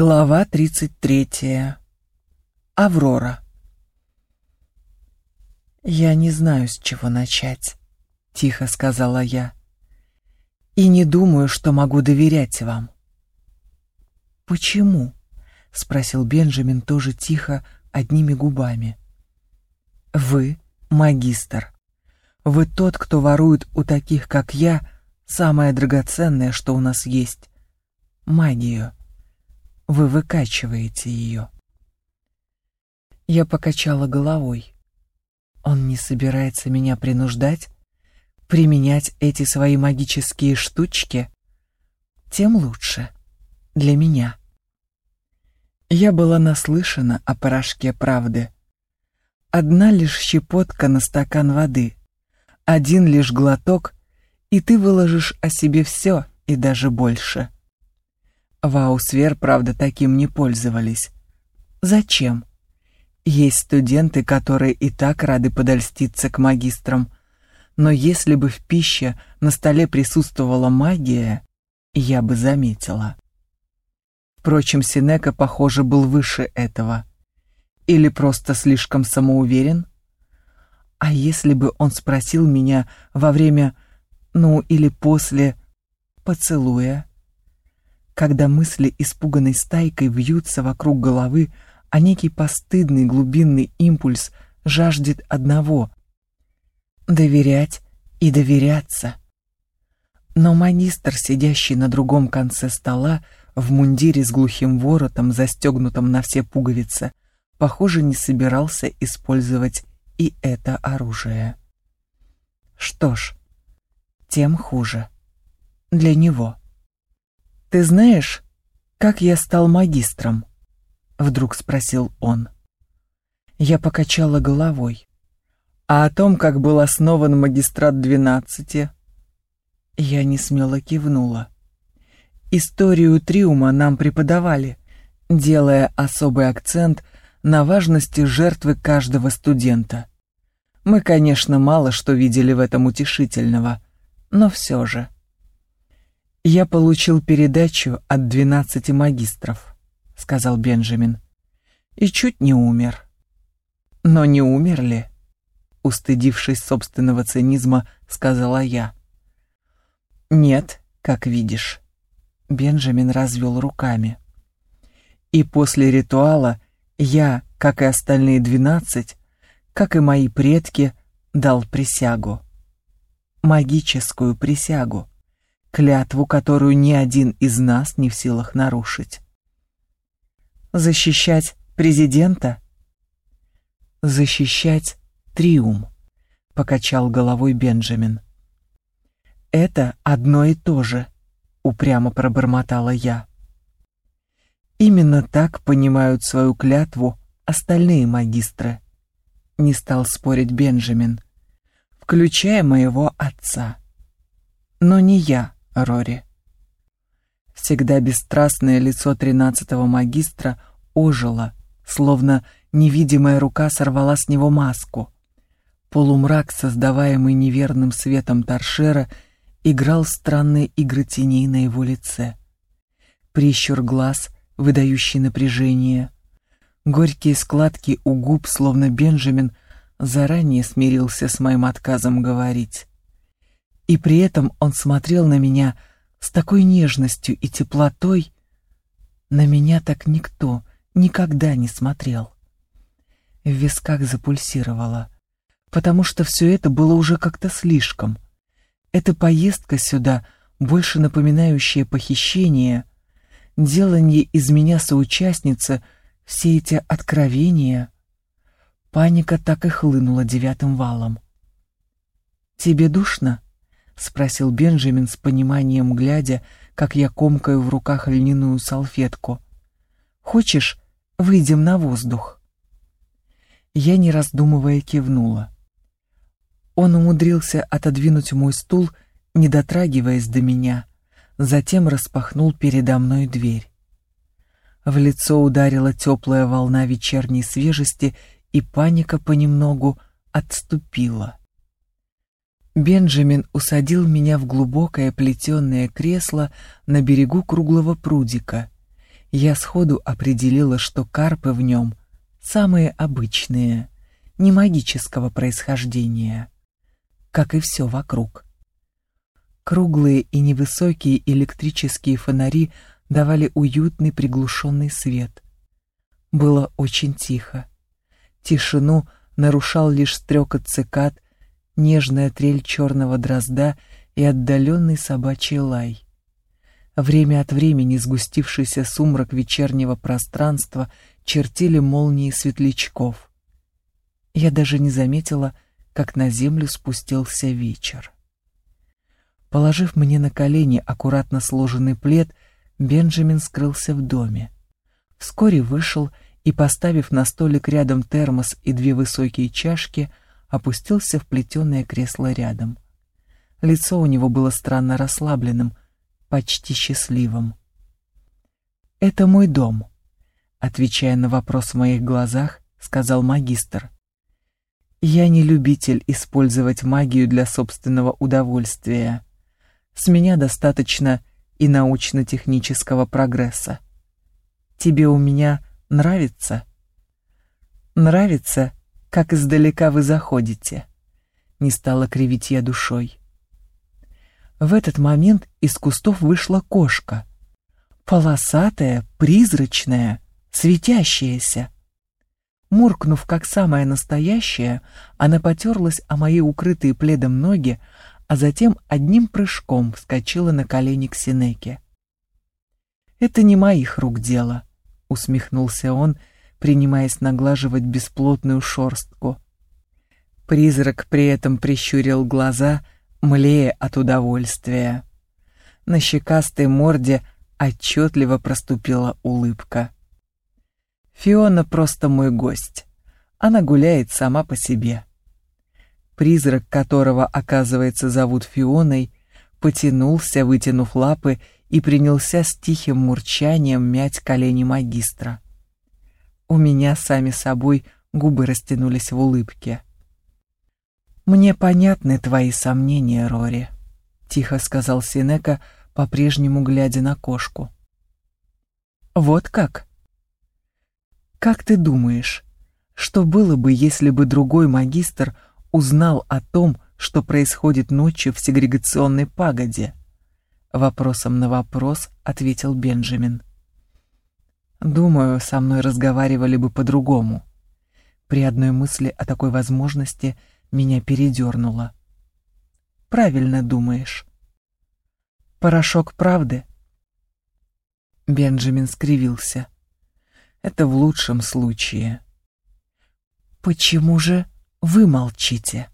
Глава 33. Аврора. «Я не знаю, с чего начать», — тихо сказала я. «И не думаю, что могу доверять вам». «Почему?» — спросил Бенджамин тоже тихо, одними губами. «Вы магистр. Вы тот, кто ворует у таких, как я, самое драгоценное, что у нас есть — магию» вы выкачиваете ее. Я покачала головой. Он не собирается меня принуждать, применять эти свои магические штучки? Тем лучше. Для меня. Я была наслышана о порошке правды. Одна лишь щепотка на стакан воды, один лишь глоток, и ты выложишь о себе все и даже больше. В Аусвер, правда, таким не пользовались. Зачем? Есть студенты, которые и так рады подольститься к магистрам. Но если бы в пище на столе присутствовала магия, я бы заметила. Впрочем, Синека, похоже, был выше этого. Или просто слишком самоуверен? А если бы он спросил меня во время, ну или после поцелуя? Когда мысли испуганной стайкой вьются вокруг головы, а некий постыдный глубинный импульс жаждет одного — доверять и доверяться. Но магистр, сидящий на другом конце стола, в мундире с глухим воротом, застегнутом на все пуговицы, похоже, не собирался использовать и это оружие. Что ж, тем хуже. Для него. «Ты знаешь, как я стал магистром?» — вдруг спросил он. Я покачала головой. «А о том, как был основан магистрат двенадцати?» Я не смело кивнула. Историю Триума нам преподавали, делая особый акцент на важности жертвы каждого студента. Мы, конечно, мало что видели в этом утешительного, но все же. «Я получил передачу от двенадцати магистров», — сказал Бенджамин, — «и чуть не умер». «Но не умерли?» — устыдившись собственного цинизма, сказала я. «Нет, как видишь». Бенджамин развел руками. «И после ритуала я, как и остальные двенадцать, как и мои предки, дал присягу. Магическую присягу клятву, которую ни один из нас не в силах нарушить. Защищать президента? Защищать Триум, покачал головой Бенджамин. Это одно и то же, упрямо пробормотала я. Именно так понимают свою клятву остальные магистры. Не стал спорить Бенджамин, включая моего отца. Но не я Рори. Всегда бесстрастное лицо тринадцатого магистра ожило, словно невидимая рука сорвала с него маску. Полумрак, создаваемый неверным светом торшера, играл странные игры теней на его лице. Прищур глаз, выдающий напряжение. Горькие складки у губ, словно Бенджамин, заранее смирился с моим отказом говорить. И при этом он смотрел на меня с такой нежностью и теплотой. На меня так никто никогда не смотрел. В висках запульсировало, потому что все это было уже как-то слишком. Эта поездка сюда, больше напоминающая похищение, делание из меня соучастницы, все эти откровения. Паника так и хлынула девятым валом. «Тебе душно?» — спросил Бенджамин с пониманием, глядя, как я комкаю в руках льняную салфетку. «Хочешь, выйдем на воздух?» Я, не раздумывая, кивнула. Он умудрился отодвинуть мой стул, не дотрагиваясь до меня, затем распахнул передо мной дверь. В лицо ударила теплая волна вечерней свежести, и паника понемногу отступила. Бенджамин усадил меня в глубокое плетеное кресло на берегу круглого прудика я сходу определила, что карпы в нем самые обычные, не магического происхождения, как и все вокруг. Круглые и невысокие электрические фонари давали уютный приглушенный свет. Было очень тихо. Тишину нарушал лишь стрекот цикад, нежная трель черного дрозда и отдаленный собачий лай. Время от времени сгустившийся сумрак вечернего пространства чертили молнии светлячков. Я даже не заметила, как на землю спустился вечер. Положив мне на колени аккуратно сложенный плед, Бенджамин скрылся в доме. Вскоре вышел и, поставив на столик рядом термос и две высокие чашки, опустился в плетеное кресло рядом. Лицо у него было странно расслабленным, почти счастливым. «Это мой дом», — отвечая на вопрос в моих глазах, сказал магистр. «Я не любитель использовать магию для собственного удовольствия. С меня достаточно и научно-технического прогресса. Тебе у меня нравится? Нравится, как издалека вы заходите. Не стала кривить я душой. В этот момент из кустов вышла кошка. Полосатая, призрачная, светящаяся. Муркнув как самая настоящая, она потерлась о мои укрытые пледом ноги, а затем одним прыжком вскочила на колени к Синеке. «Это не моих рук дело», — усмехнулся он, принимаясь наглаживать бесплотную шорстку. Призрак при этом прищурил глаза, млея от удовольствия. На щекастой морде отчетливо проступила улыбка. «Фиона просто мой гость. Она гуляет сама по себе» призрак которого, оказывается, зовут Фионой, потянулся, вытянув лапы, и принялся с тихим мурчанием мять колени магистра. У меня сами собой губы растянулись в улыбке. «Мне понятны твои сомнения, Рори», — тихо сказал Синека, по-прежнему глядя на кошку. «Вот как?» «Как ты думаешь, что было бы, если бы другой магистр — узнал о том, что происходит ночью в сегрегационной пагоде? Вопросом на вопрос ответил Бенджамин. Думаю, со мной разговаривали бы по-другому. При одной мысли о такой возможности меня передернуло. Правильно думаешь. Порошок правды? Бенджамин скривился. Это в лучшем случае. Почему же вы молчите.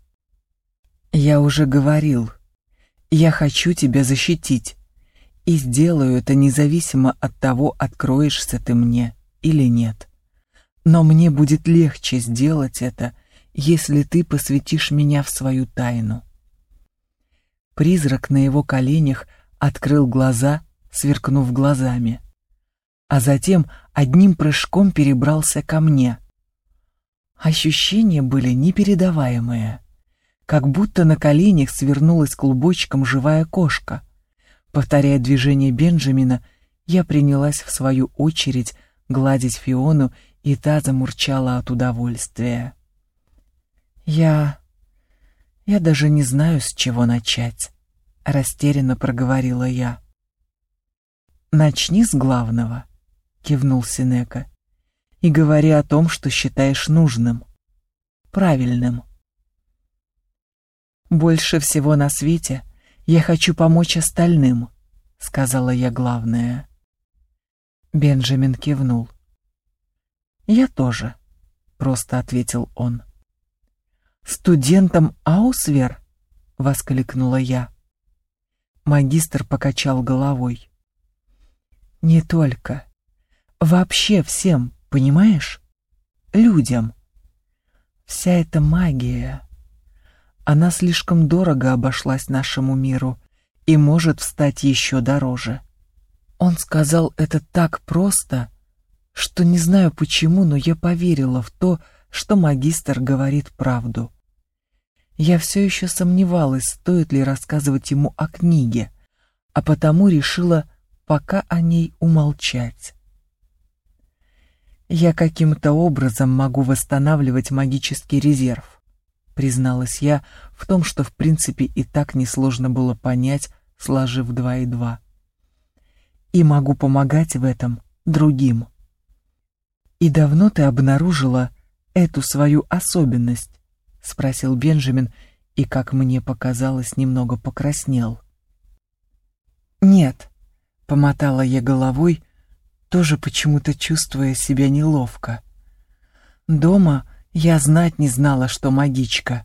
Я уже говорил, я хочу тебя защитить, и сделаю это независимо от того, откроешься ты мне или нет. Но мне будет легче сделать это, если ты посвятишь меня в свою тайну. Призрак на его коленях открыл глаза, сверкнув глазами, а затем одним прыжком перебрался ко мне — Ощущения были непередаваемые, как будто на коленях свернулась клубочком живая кошка. Повторяя движение Бенджамина, я принялась в свою очередь гладить Фиону, и та замурчала от удовольствия. «Я... я даже не знаю, с чего начать», — растерянно проговорила я. «Начни с главного», — кивнул Синека и говори о том, что считаешь нужным, правильным. «Больше всего на свете я хочу помочь остальным», — сказала я главное. Бенджамин кивнул. «Я тоже», — просто ответил он. «Студентам Аусвер?» — воскликнула я. Магистр покачал головой. «Не только. Вообще всем, Понимаешь? Людям. Вся эта магия, она слишком дорого обошлась нашему миру и может встать еще дороже. Он сказал это так просто, что не знаю почему, но я поверила в то, что магистр говорит правду. Я все еще сомневалась, стоит ли рассказывать ему о книге, а потому решила пока о ней умолчать. «Я каким-то образом могу восстанавливать магический резерв», призналась я в том, что в принципе и так несложно было понять, сложив два и два. «И могу помогать в этом другим». «И давно ты обнаружила эту свою особенность?» — спросил Бенджамин и, как мне показалось, немного покраснел. «Нет», — помотала я головой, тоже почему-то чувствуя себя неловко. Дома я знать не знала, что магичка.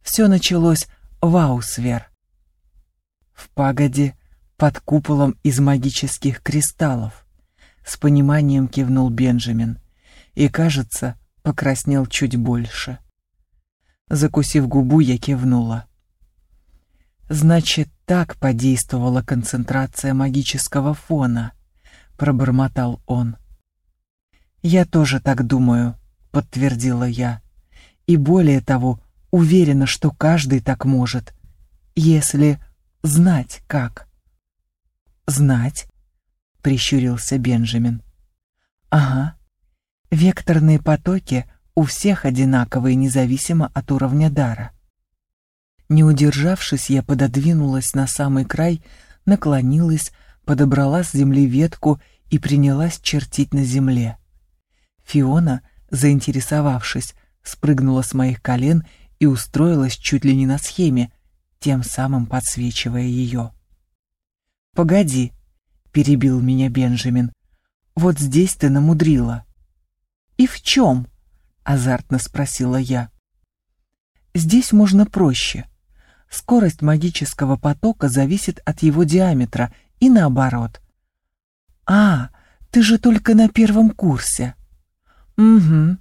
Все началось в Аусвер. В пагоде под куполом из магических кристаллов. С пониманием кивнул Бенджамин и, кажется, покраснел чуть больше. Закусив губу, я кивнула. Значит, так подействовала концентрация магического фона, пробормотал он. Я тоже так думаю, подтвердила я. И более того, уверена, что каждый так может, если знать как. Знать? прищурился Бенджамин. Ага. Векторные потоки у всех одинаковые, независимо от уровня дара. Не удержавшись, я пододвинулась на самый край, наклонилась, подобрала с земли ветку и принялась чертить на земле. Фиона, заинтересовавшись, спрыгнула с моих колен и устроилась чуть ли не на схеме, тем самым подсвечивая ее. «Погоди», — перебил меня Бенджамин, — «вот здесь ты намудрила». «И в чем?» — азартно спросила я. «Здесь можно проще. Скорость магического потока зависит от его диаметра и наоборот. А, ты же только на первом курсе. Угу,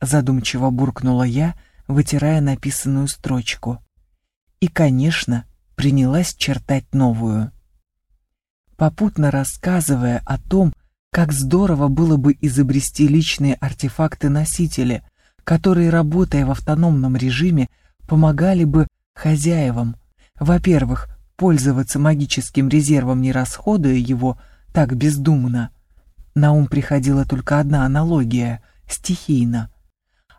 задумчиво буркнула я, вытирая написанную строчку. И, конечно, принялась чертать новую. Попутно рассказывая о том, как здорово было бы изобрести личные артефакты-носители, которые, работая в автономном режиме, помогали бы хозяевам, во-первых, пользоваться магическим резервом, не расходуя его так бездумно. На ум приходила только одна аналогия — стихийно.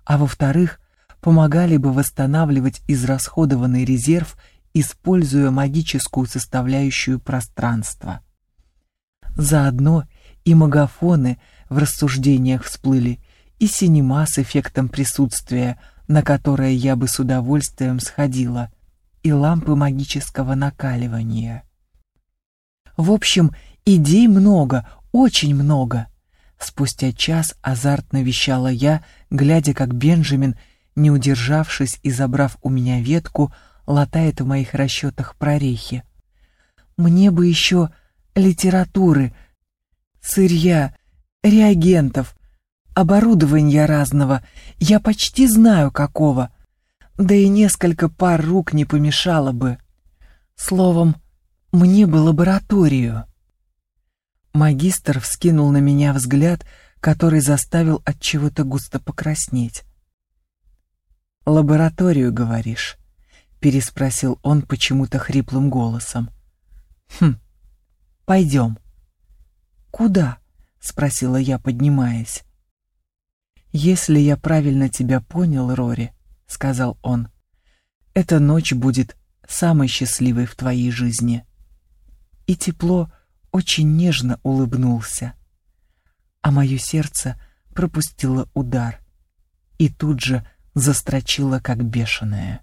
А во-вторых, помогали бы восстанавливать израсходованный резерв, используя магическую составляющую пространства. Заодно и магафоны в рассуждениях всплыли, и синема с эффектом присутствия — на которое я бы с удовольствием сходила, и лампы магического накаливания. В общем, идей много, очень много. Спустя час азартно вещала я, глядя, как Бенджамин, не удержавшись и забрав у меня ветку, латает в моих расчетах прорехи. Мне бы еще литературы, сырья, реагентов, оборудования разного, я почти знаю какого. Да и несколько пар рук не помешало бы. Словом, мне бы лабораторию. Магистр вскинул на меня взгляд, который заставил от чего-то густо покраснеть. «Лабораторию, говоришь?» — переспросил он почему-то хриплым голосом. «Хм, пойдем». «Куда?» — спросила я, поднимаясь. «Если я правильно тебя понял, Рори», — сказал он, — «эта ночь будет самой счастливой в твоей жизни». И тепло очень нежно улыбнулся. А мое сердце пропустило удар и тут же застрочило, как бешеное.